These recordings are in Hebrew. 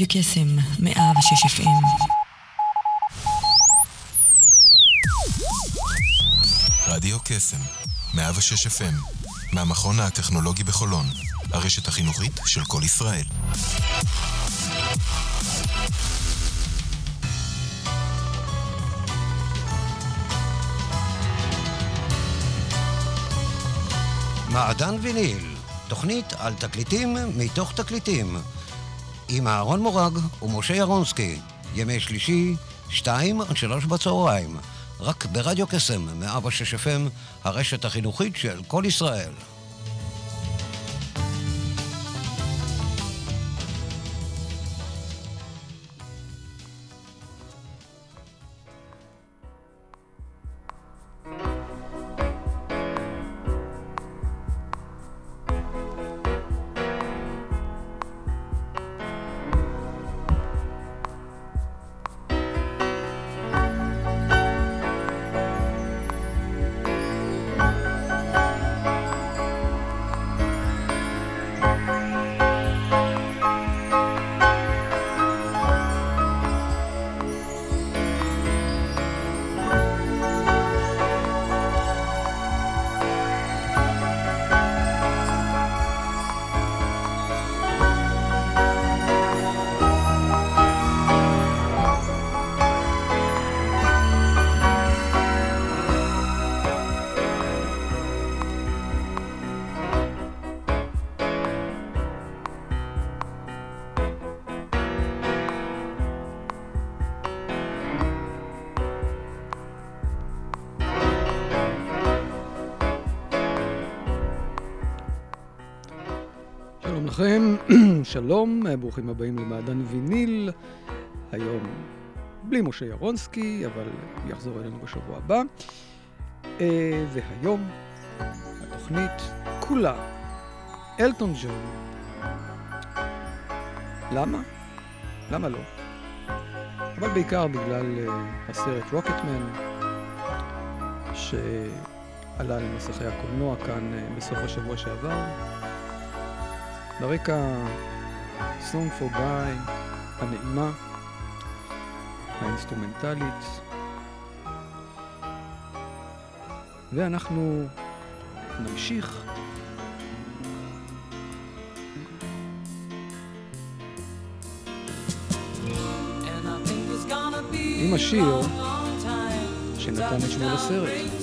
רדיו קסם, 106 FM. רדיו קסם, 106 FM, מהמכון הטכנולוגי בחולון, הרשת החינוכית של כל ישראל. מעדן ויניל, תוכנית על תקליטים מתוך תקליטים, עם אהרון מורג ומשה ירונסקי, ימי שלישי, שתיים עד שלוש בצהריים, רק ברדיו קסם, 106 FM, הרשת החינוכית של כל ישראל. לכם, שלום, ברוכים הבאים למעדן ויניל. היום בלי משה ירונסקי, אבל יחזור אלינו בשבוע הבא. אה, והיום התוכנית כולה אלטון ג'ון. למה? למה לא? אבל בעיקר בגלל אה, הסרט רוקטמן, שעלה למסכי הקולנוע כאן אה, בסוף השבוע שעבר. ברקע Song for Guy הנעימה, האינסטרומנטלית. ואנחנו נמשיך. עם השיר שנתן את שמו לסרט.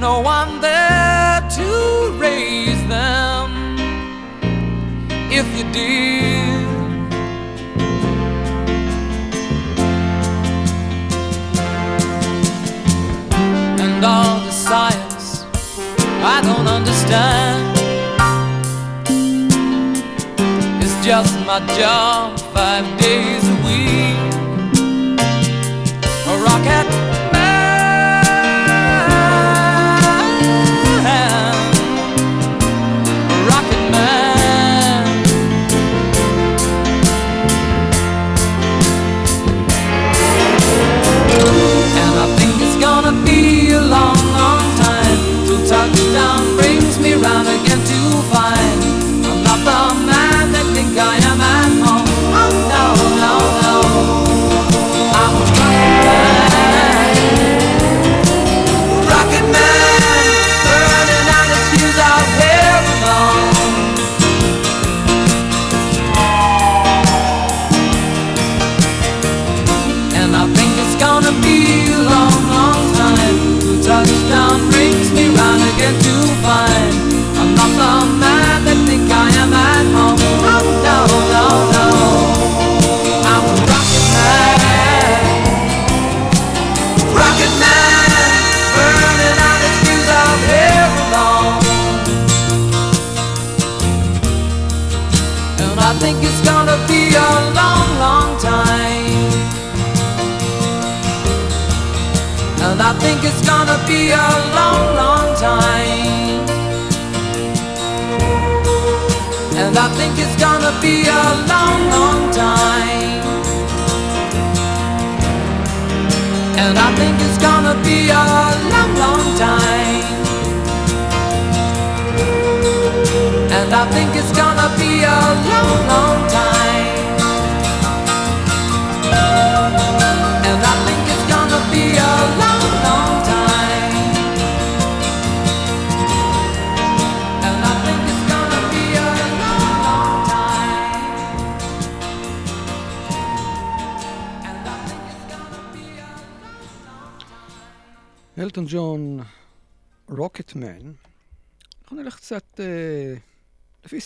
No one there to raise them if you did. And all the science I don't understand. It's just my job five days a week. A rocket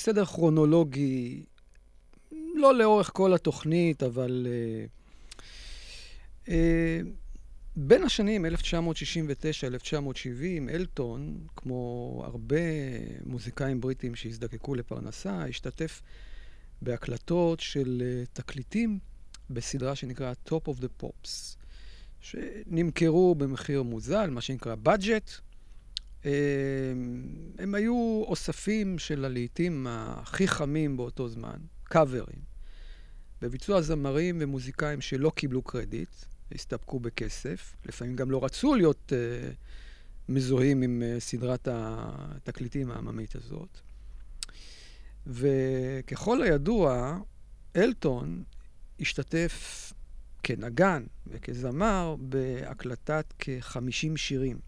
סדר כרונולוגי, לא לאורך כל התוכנית, אבל אה, אה, בין השנים 1969-1970, אלטון, כמו הרבה מוזיקאים בריטים שהזדקקו לפרנסה, השתתף בהקלטות של אה, תקליטים בסדרה שנקרא Top of the Pops. שנמכרו במחיר מוזל, מה שנקרא budget. אה, הם היו אוספים של הלהיטים הכי חמים באותו זמן, קאברים, בביצוע זמרים ומוזיקאים שלא קיבלו קרדיט, הסתפקו בכסף, לפעמים גם לא רצו להיות uh, מזוהים עם uh, סדרת התקליטים העממית הזאת. וככל הידוע, אלטון השתתף כנגן וכזמר בהקלטת כ-50 שירים.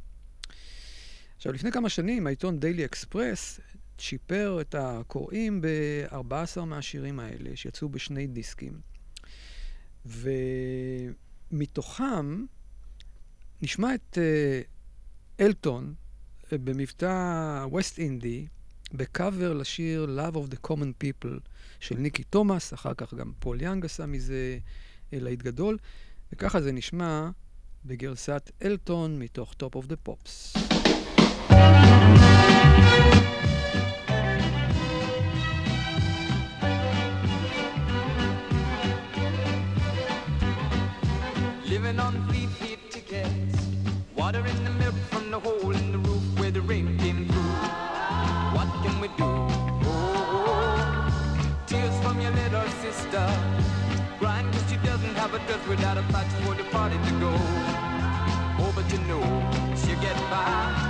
עכשיו, לפני כמה שנים העיתון דיילי אקספרס צ'יפר את הקוראים ב-14 מהשירים האלה, שיצאו בשני דיסקים. ומתוכם נשמע את אה, אלטון אה, במבטא West Indie, בקאבר לשיר Love of the Common People של ניקי תומאס, אחר כך גם פול יאנג עשה מזה להיט גדול, וככה זה נשמע בגרסת אלטון מתוך Top of the Pops. Living on three feet tickets, water in the milk from the hole in the roof where the rain came through. What can we do? Oh, tears from your little sister, she doesn't have a without a patch for the party to go. Oh, but you know she'll get by,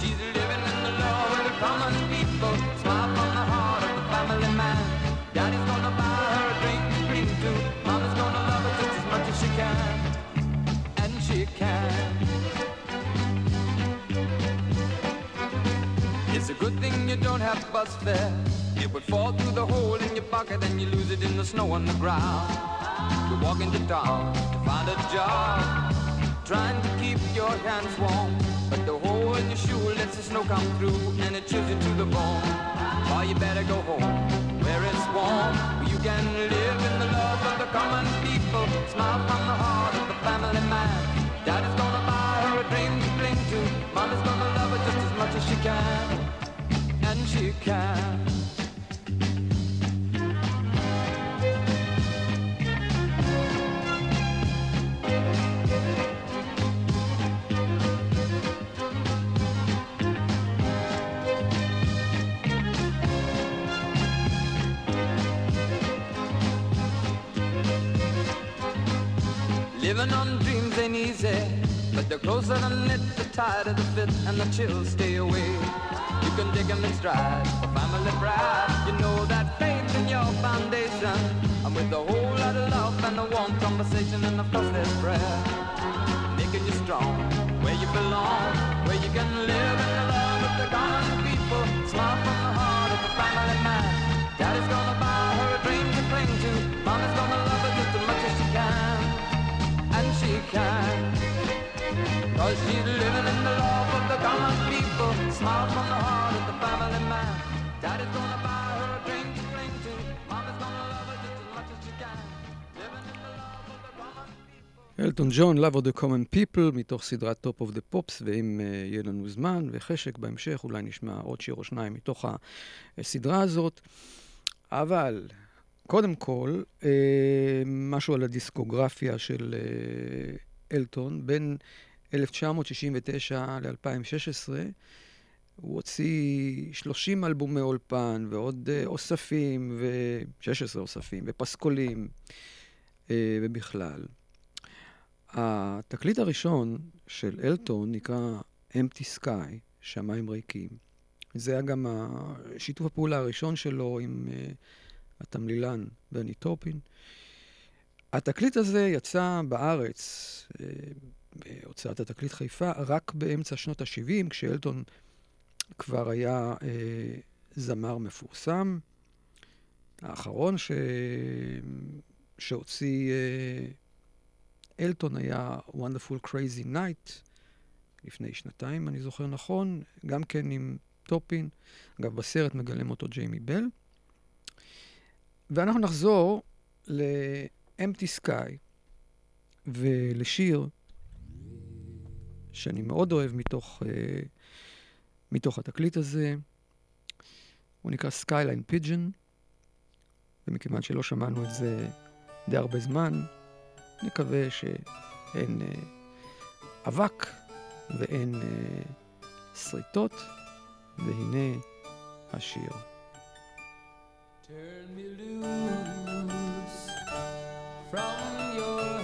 she's living in the love of the common people. Smile from the heart of the family man. Daddy's gonna buy her a drink to cling to. Mama's gonna love her just as much as she can and she can. It's a good thing you don't have bus fare. It would fall through the hole in your pocket and you lose it in the snow on the ground. You walk into town to find a job, trying to keep your hands warm. But the shoe lets the snow come through and it chills you to the bone. Or you better go home where it's warm, you can live in the love of the common people. Smile from the heart of the family man. Daddy's gonna buy her a dream to cling to. Mama's gonna love her just as much as she can, and she can. Living on dreams ain't easy, but the closer the knit, the tighter the fit, and the chills stay away. You can dig 'em in stride for family pride. You know that faith in your foundation, and with a whole lot of love and a warm conversation, and course there's prayer, making you strong where you belong, where you can live the love of the common people. Smile Cause she's living in the love of the common people. Smile from the heart of the family man. Daddy's gonna buy her a drink to cling to. Mama's gonna love her just as much as she can. אלטון ג'ון, Love of the Common People, מתוך סדרת Top of the Pops, ואם uh, יהיה לנו זמן וחשק בהמשך, אולי נשמע עוד שיר או שניים מתוך הסדרה הזאת. אבל קודם כל, אה, משהו על הדיסקוגרפיה של אה, אלטון. בין 1969 ל-2016, הוא הוציא 30 אלבומי אולפן ועוד uh, אוספים, ו-16 אוספים, ופסקולים, uh, ובכלל. התקליט הראשון של אלטון נקרא Empty Sky, שמיים ריקים. זה היה גם שיתוף הפעולה הראשון שלו עם uh, התמלילן ברני טופין. התקליט הזה יצא בארץ, בהוצאת התקליט חיפה, רק באמצע שנות ה-70, כשאלטון כבר היה uh, זמר מפורסם. האחרון ש... שהוציא uh, אלטון היה Wonderful Crazy Night, לפני שנתיים, אני זוכר נכון, גם כן עם טופין. אגב, בסרט מגלם אותו ג'יימי בל. ואנחנו נחזור ל-Empty Sky ולשיר שאני מאוד אוהב מתוך, uh, מתוך התקליט הזה. הוא נקרא Skyline Pigeon, ומכיוון שלא שמענו את זה די הרבה זמן, נקווה שאין uh, אבק ואין uh, שריטות. והנה השיר. Turn me loose from your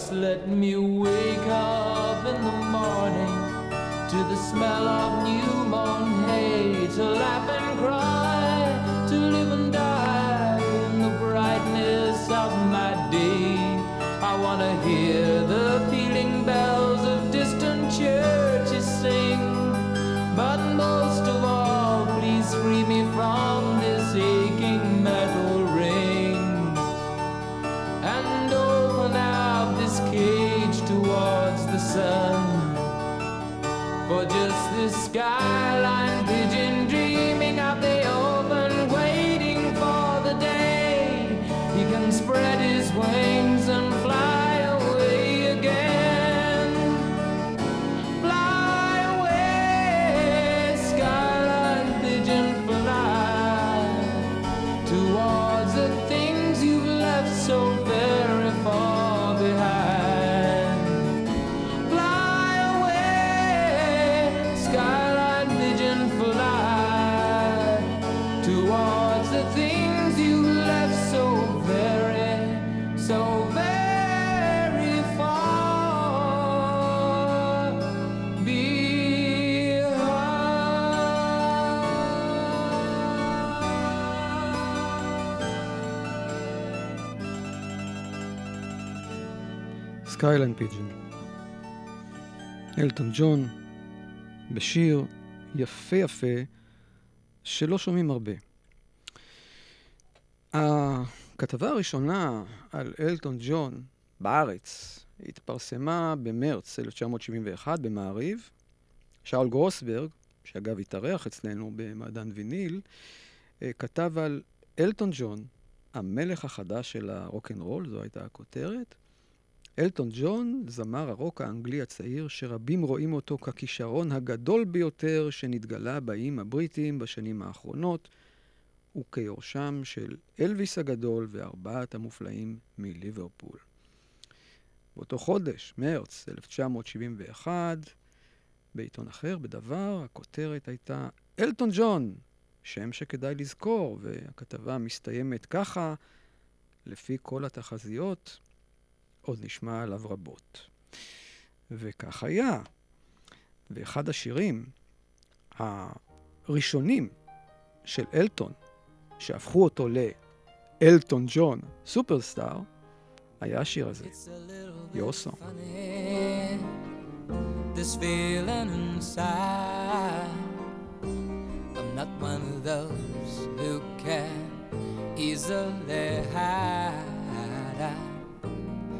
Just let me wake up in the morning to the smell of new mown hay, Skyline Pigeon. אלטון ג'ון, בשיר יפה יפה, שלא שומעים הרבה. הכתבה הראשונה על אלטון ג'ון בארץ התפרסמה במרץ 1971 במעריב. שאול גרוסברג, שאגב התארח אצלנו במעדן ויניל, אה, כתב על אלטון ג'ון, המלך החדש של הרוקנרול, זו הייתה הכותרת. אלטון ג'ון, זמר הרוק האנגלי הצעיר, שרבים רואים אותו ככישרון הגדול ביותר שנתגלה באיים הבריטיים בשנים האחרונות, וכיורשם של אלוויס הגדול וארבעת המופלאים מליברפול. באותו חודש, מרץ 1971, בעיתון אחר, בדבר, הכותרת הייתה אלטון ג'ון, שם שכדאי לזכור, והכתבה מסתיימת ככה, לפי כל התחזיות, עוד נשמע עליו רבות. וכך היה. ואחד השירים הראשונים של אלטון, שהפכו אותו לאלטון ג'ון סופרסטאר, היה השיר הזה, יוסו. This feeling inside. I'm not one of those who can easily hide.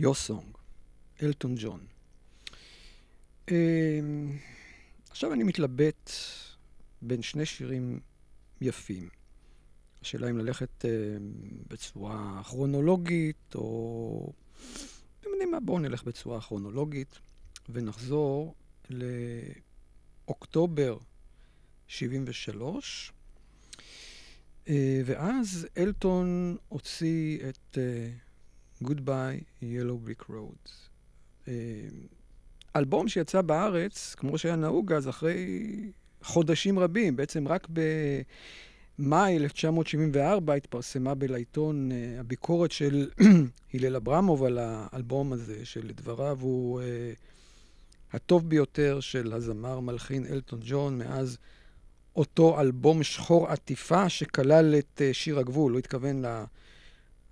יוסונג, אלטון ג'ון. אמ, עכשיו אני מתלבט בין שני שירים יפים. השאלה אם ללכת אה, בצורה כרונולוגית, או... אתם יודעים מה? בואו נלך בצורה כרונולוגית ונחזור לאוקטובר 73, אה, ואז אלטון הוציא את אה, Goodbye Yellow Brick Road. אה, אלבום שיצא בארץ, כמו שהיה נהוג אז, אחרי חודשים רבים, בעצם רק במאי 1974 התפרסמה בלעיתון uh, הביקורת של הלל אברמוב על האלבום הזה, שלדבריו הוא uh, הטוב ביותר של הזמר מלחין אלטון ג'ון מאז אותו אלבום שחור עטיפה שכלל את uh, שיר הגבול, הוא התכוון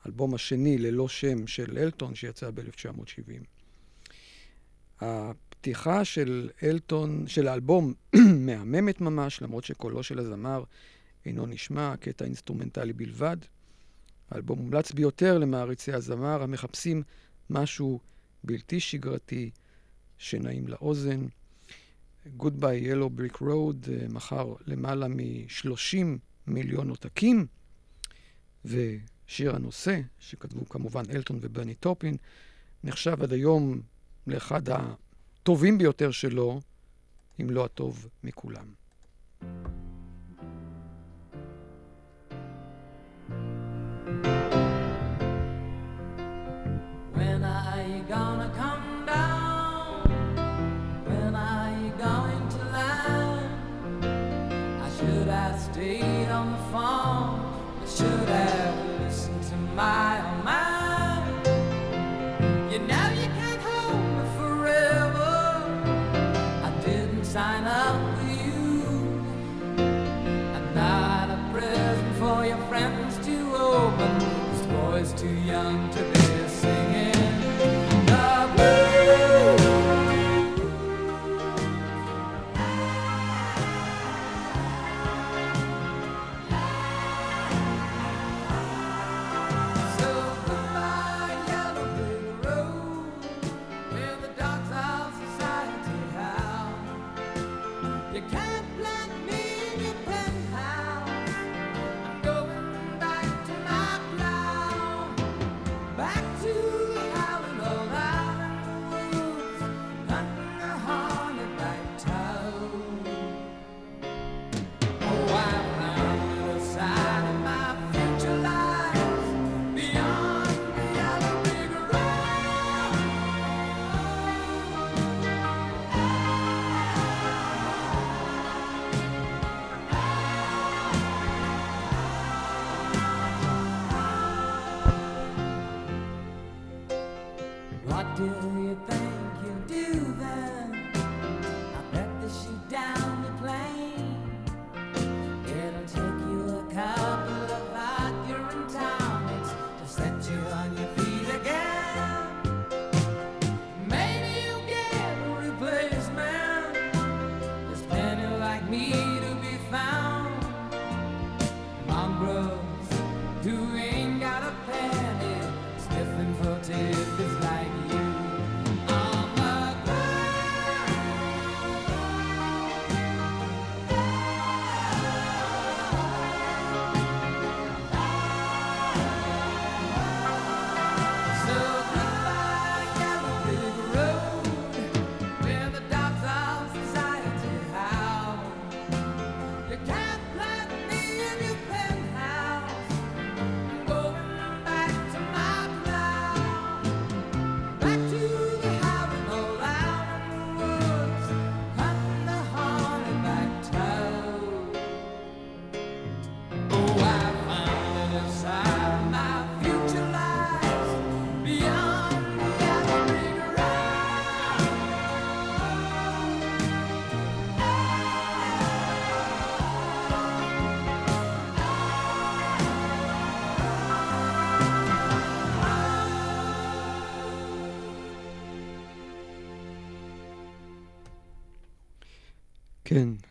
לאלבום השני ללא שם של אלטון שיצא ב-1970. הפתיחה של אלטון, של האלבום, מהממת ממש, למרות שקולו של הזמר אינו נשמע, קטע אינסטרומנטלי בלבד. האלבום מומלץ ביותר למעריצי הזמר המחפשים משהו בלתי שגרתי שנעים לאוזן. Goodbye Yellow Brick Road אה, מכר למעלה מ-30 מיליון עותקים, ושיר הנושא, שכתבו כמובן אלטון וברני טופין, נחשב עד היום לאחד הטובים ביותר שלו, אם לא הטוב מכולם.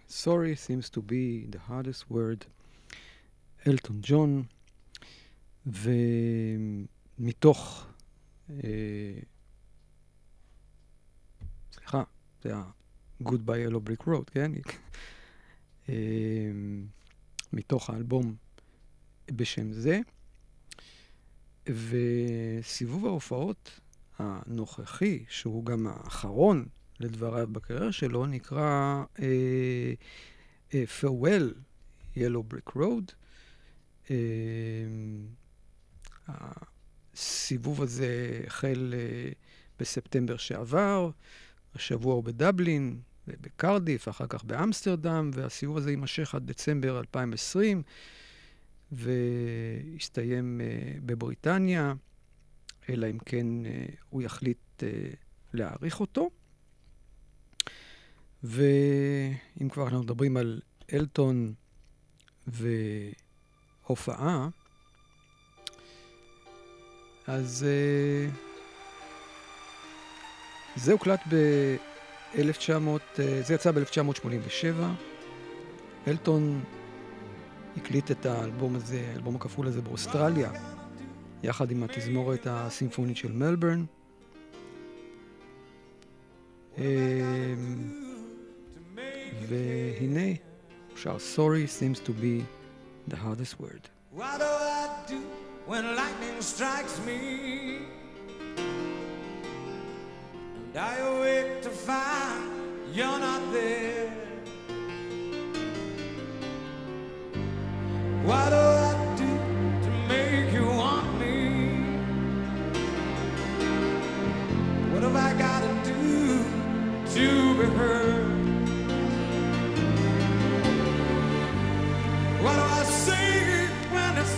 Sorry seems to be the hardest word. אלטון ג'ון, ומתוך... אה, סליחה, זה ה-Goodbye Yellow Brick Road, כן? אה, מתוך האלבום בשם זה. וסיבוב ההופעות הנוכחי, שהוא גם האחרון לדבריו בקריירה שלו, נקרא אה, אה, Farewell Yellow Brick Road. אה, הסיבוב הזה החל אה, בספטמבר שעבר, השבוע הוא בדבלין, בקרדיף, אחר כך באמסטרדם, והסיבוב הזה יימשך עד דצמבר 2020, והסתיים uh, בבריטניה, אלא אם כן uh, הוא יחליט uh, להאריך אותו. ואם כבר אנחנו מדברים על אלטון והופעה, אז uh, זה הוקלט ב-1900, זה יצא ב-1987. אלטון הקליט את האלבום הזה, האלבום הכפול הזה באוסטרליה, יחד עם התזמורת הסימפונית של מלברן. אמ, והנה, שר Sorry seems to be the hardest word. What do I do when lightning strikes me? And I awake to find you're not there. What do I do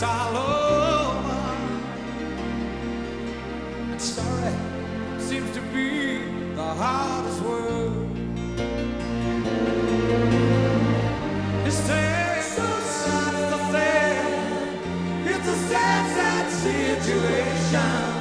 it's all over? And sorry seems to be the hardest word. It's sad, so sad, so sad. It's a sad, sad situation.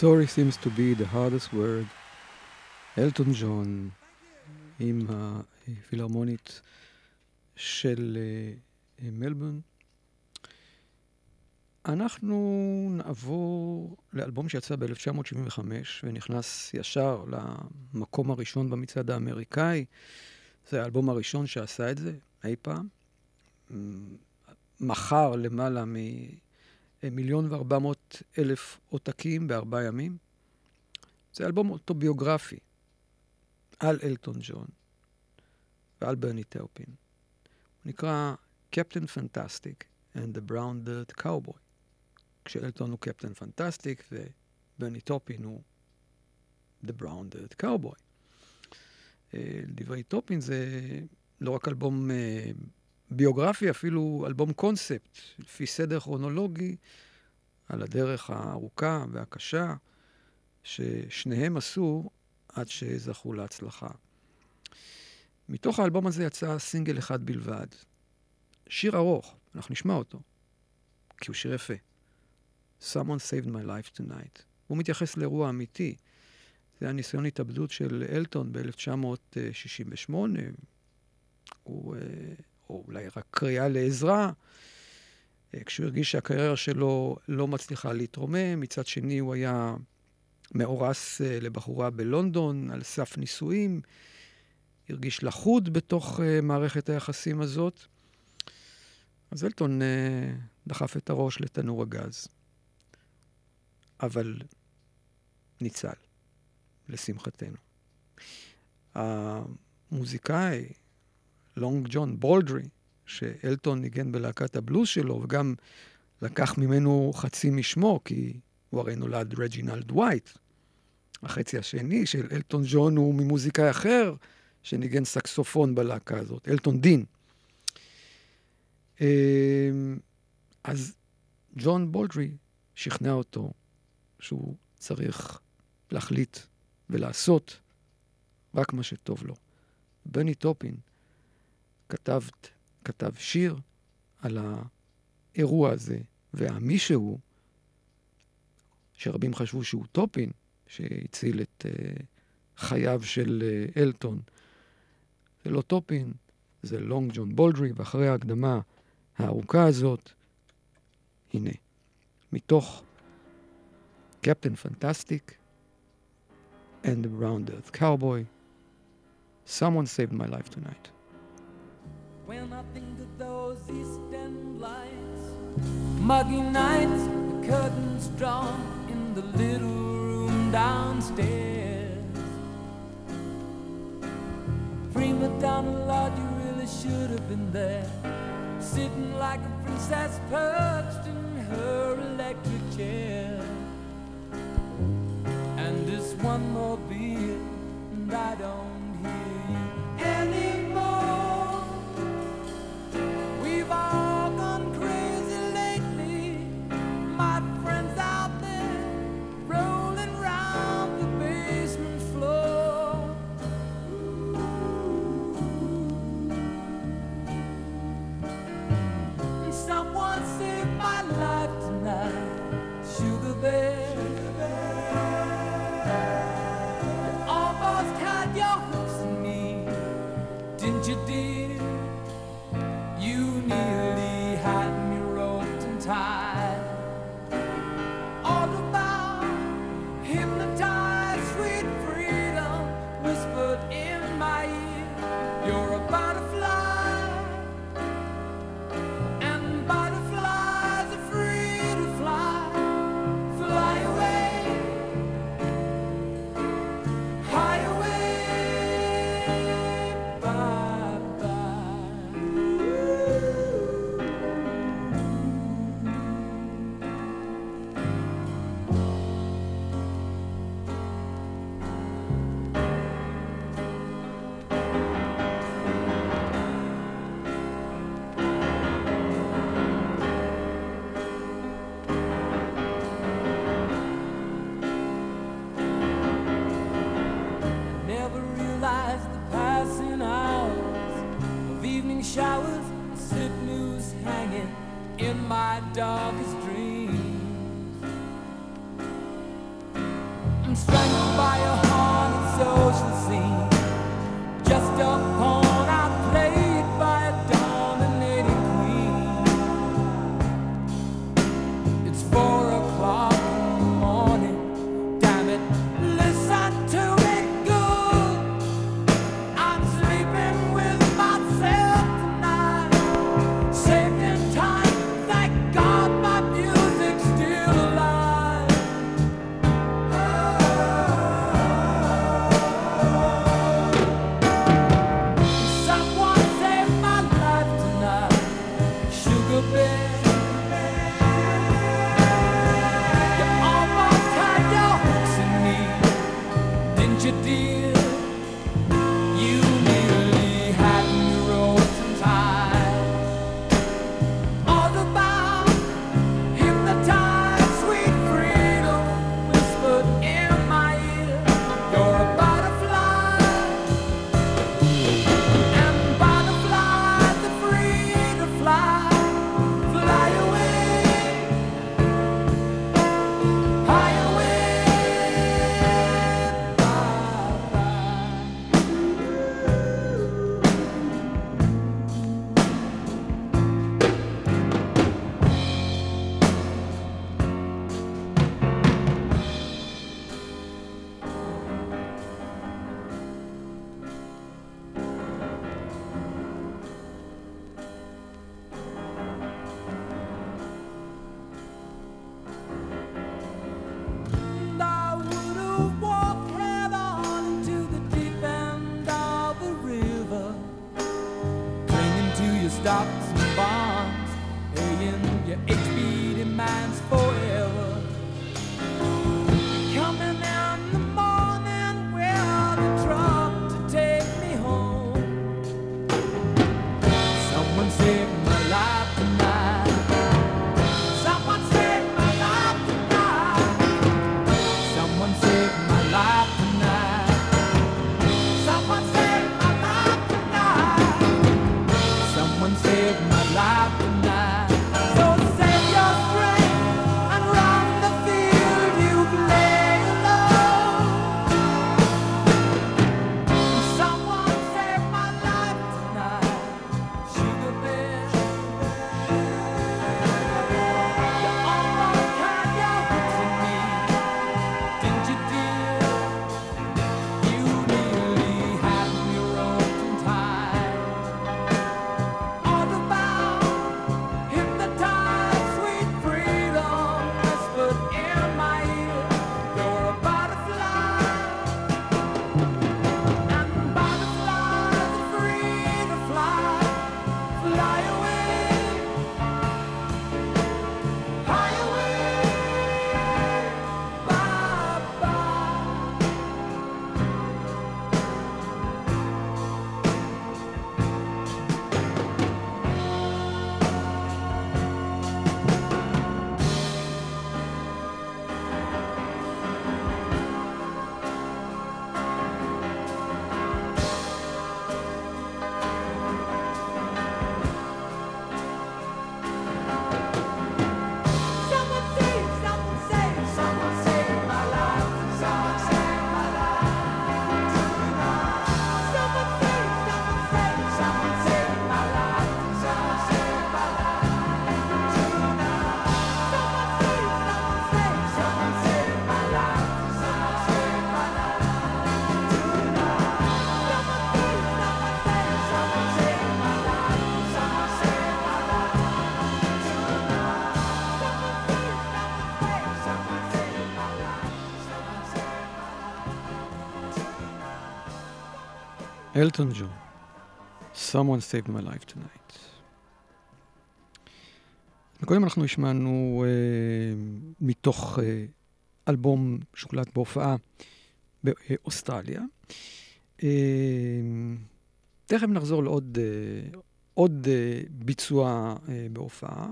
Sorry seems to be the hardest word. אלטון ג'ון עם הפילהרמונית של אה, מלבורן. אנחנו נעבור לאלבום שיצא ב-1975 ונכנס ישר למקום הראשון במצעד האמריקאי. זה האלבום הראשון שעשה את זה אי פעם. מכר למעלה ממיליון וארבע מאות אלף עותקים בארבעה ימים. זה אלבום אוטוביוגרפי על אלטון ג'ון ועל ברני טופין. הוא נקרא Captain Fantastic and the Brown Dirt Cowboy. כשאלטון הוא Captain Fantastic וברני טופין הוא The Brown Dirt Cowboy. אה, לדברי טופין זה לא רק אלבום אה, ביוגרפי, אפילו אלבום קונספט, לפי סדר כרונולוגי, על הדרך הארוכה והקשה ששניהם עשו עד שזכו להצלחה. מתוך האלבום הזה יצא סינגל אחד בלבד. שיר ארוך, אנחנו נשמע אותו, כי הוא שיר יפה. Someone saved my life tonight. הוא מתייחס לאירוע אמיתי. זה היה ניסיון התאבדות של אלטון ב-1968. הוא, אה, או אולי רק קריאה לעזרה, אה, כשהוא הרגיש שהקריירה שלו לא מצליחה להתרומם. מצד שני, הוא היה מאורס אה, לבחורה בלונדון על סף נישואים. הרגיש לחוד בתוך מערכת היחסים הזאת. אז אלטון דחף את הראש לתנור הגז. אבל ניצל, לשמחתנו. המוזיקאי, לונג ג'ון בולדרי, שאלטון ניגן בלהקת הבלוז שלו, וגם לקח ממנו חצי משמו, כי הוא הרי נולד רג'ינלד דווייט. החצי השני של אלטון ג'ון הוא ממוזיקאי אחר, שניגן סקסופון בלהקה הזאת, אלטון דין. אמ, אז ג'ון בולדרי שכנע אותו שהוא צריך להחליט ולעשות רק מה שטוב לו. ברני טופין כתב, כתב שיר על האירוע הזה, והמישהו, שרבים חשבו שהוא טופין, שהציל את אה, חייו של אה, אלטון, זה לא טופין, זה לונג ג'ון בולדרי, ואחרי ההקדמה הארוכה הזאת, הנה, מתוך Captain Fantastic, and the Brown Earth Cowboy. Someone saved my life tonight. When I think of those eastern lights, muggy nights, the curtains drawn in the little room downstairs. Prima Donna Lord, you really should have been there, sitting like a princess perched in her electric chair. And this one more beer and I don't אלטון ג'ון, Someone saved my life tonight. קודם אנחנו השמענו אה, מתוך אה, אלבום שהוקלט בהופעה באוסטרליה. אה, תכף נחזור לעוד אה, עוד אה, ביצוע אה, בהופעה.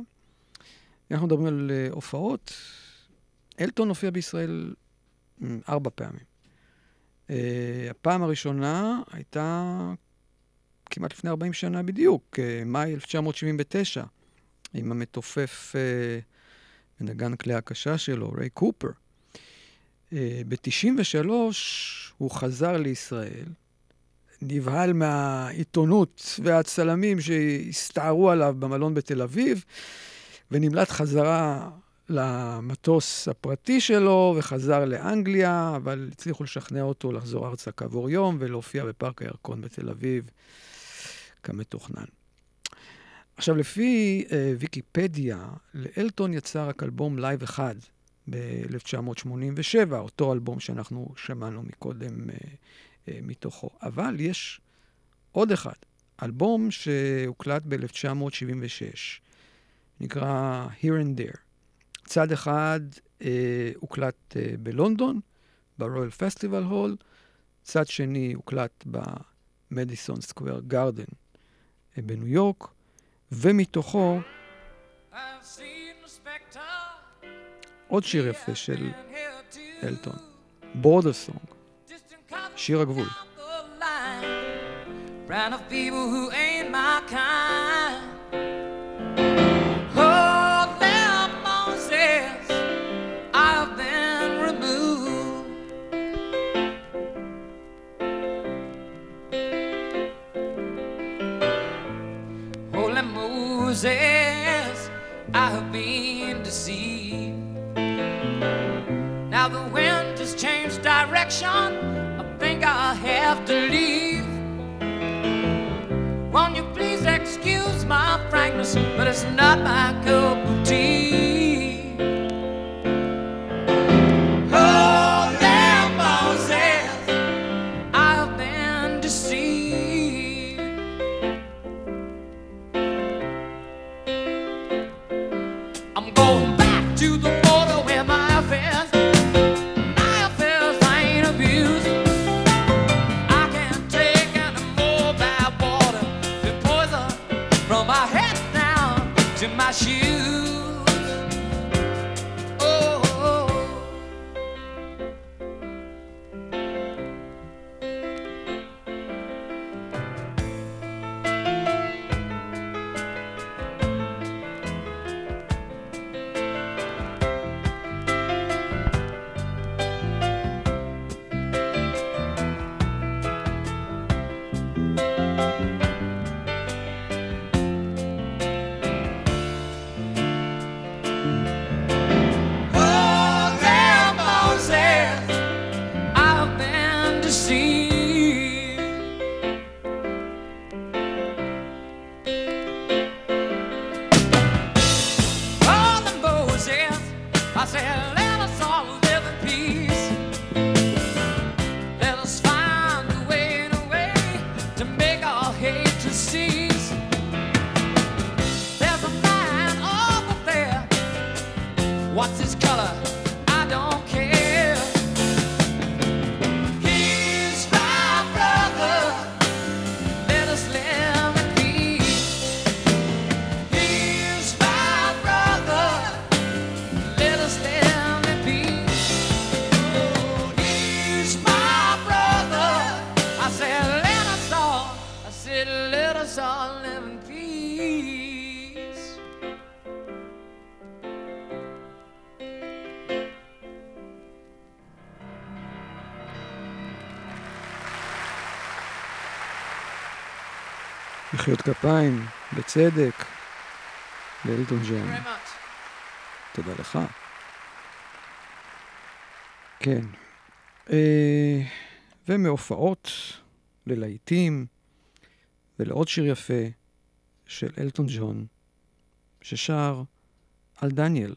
אנחנו מדברים על אה, הופעות. אלטון הופיע בישראל ארבע פעמים. Uh, הפעם הראשונה הייתה כמעט לפני 40 שנה בדיוק, uh, מאי 1979, עם המתופף uh, ונגן כלי הקשה שלו, ריי קופר. Uh, ב-93 הוא חזר לישראל, נבהל מהעיתונות והצלמים שהסתערו עליו במלון בתל אביב, ונמלט חזרה למטוס הפרטי שלו וחזר לאנגליה, אבל הצליחו לשכנע אותו לחזור ארצה כעבור יום ולהופיע בפארק הירקון בתל אביב כמתוכנן. עכשיו, לפי אה, ויקיפדיה, לאלטון יצא רק אלבום לייב אחד ב-1987, אותו אלבום שאנחנו שמענו מקודם אה, אה, מתוכו. אבל יש עוד אחד, אלבום שהוקלט ב-1976, נקרא Here and There. צד אחד אה, הוקלט אה, בלונדון, ברויאל פסטיבל הול, צד שני הוקלט במדיסון סקוויר גארדן אה, בניו יורק, ומתוכו. עוד שיר יפה של. אלטון, בורדר סונג, שיר הגבול. Round of people who ain't my kind. כפיים, בצדק, לאלטון ג'אן. תודה לך. כן. אה, ומהופעות ללהיטים ולעוד שיר יפה של אלטון ג'ון, ששר על דניאל.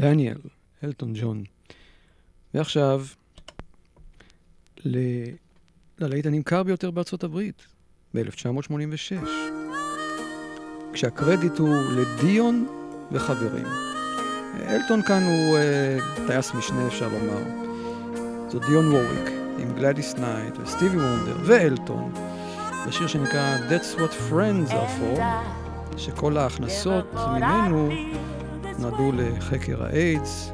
דניאל, אלטון ג'ון. ועכשיו, ל- ללהיט הנמכר ביותר בארצות הברית, ב-1986. כשהקרדיט הוא לדיון וחברים. אלטון כאן הוא אה, טייס משנה, אפשר לומר. זו דיון ווריק, עם גלדיס נייט וסטיבי וונדר ואלטון, בשיר שנקרא That's What Friends Are For, שכל ההכנסות ממנו נועדו לחקר האיידס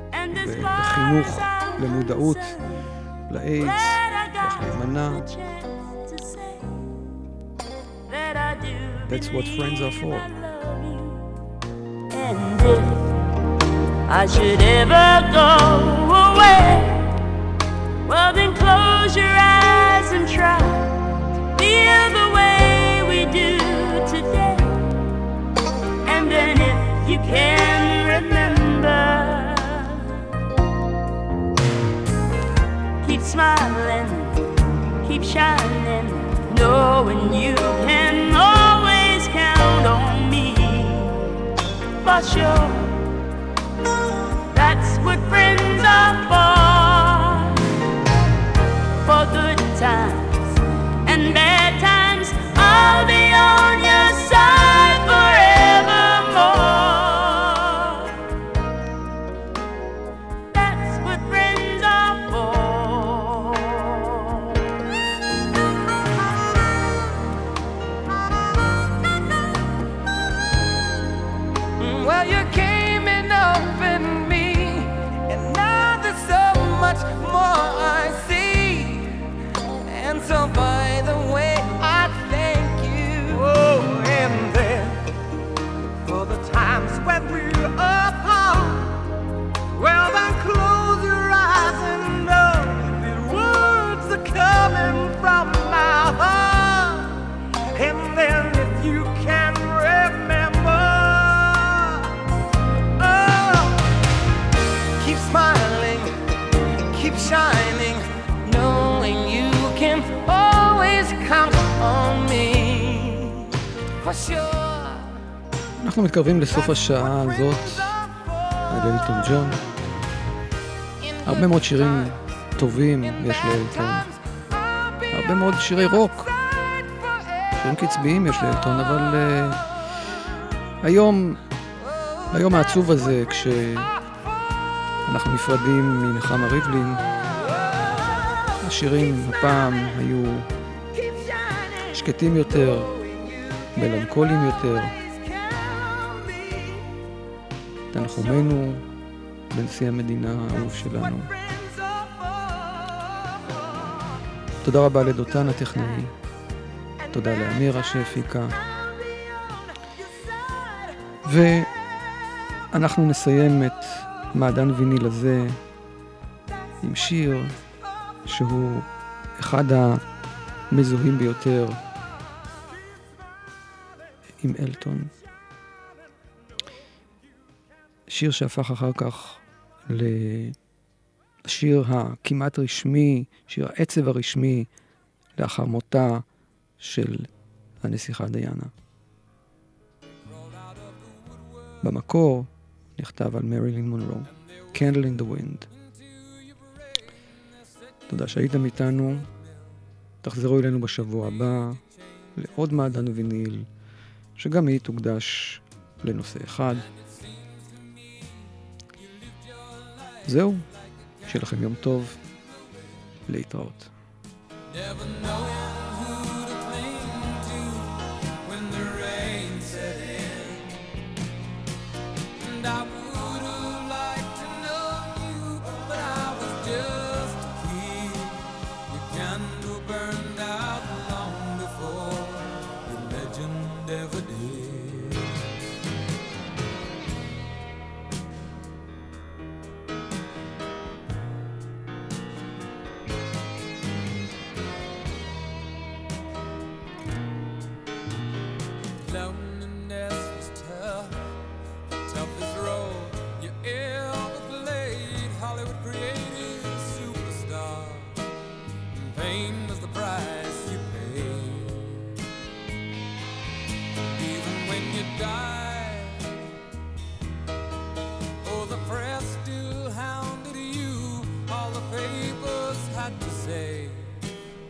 ולחינוך למודעות לאיידס, איך להימנע. That's what friends are for. And if I should ever go away, well then close your eyes and try feel the way we do today. And then if you can Smiling, keep shining, knowing you can always count on me for sure. That's what friends are for. For good times and bad times, I'll be מתקרבים לסוף השעה הזאת על אלטון ג'ון. הרבה מאוד שירים טובים יש לאלטון. הרבה מאוד שירי רוק. שירים קצביים יש לאלטון, אבל uh, היום, היום העצוב הזה, כשאנחנו נפרדים מנחמה ריבלין, השירים הפעם היו שקטים יותר, מלנכוליים יותר. תנחומינו לנשיא המדינה האהוב שלנו. תודה רבה לדותן הטכנאי, תודה לאמירה שהפיקה. ואנחנו נסיים את מעדן ויניל הזה עם שיר שהוא אחד המזוהים ביותר עם אלטון. שיר שהפך אחר כך לשיר הכמעט רשמי, שיר העצב הרשמי לאחר מותה של הנסיכה דיאנה. במקור נכתב על מרילין מונרו, Candle in the Wind. תודה שהייתם איתנו, תחזרו אלינו בשבוע הבא לעוד מעדן ויניל, שגם היא תוקדש לנושא אחד. זהו, שיהיה לכם יום טוב, להתראות. Never knowing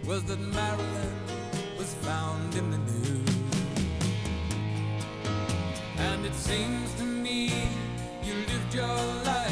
was that Marilyn was found in the news? And it seems to me you lived your life.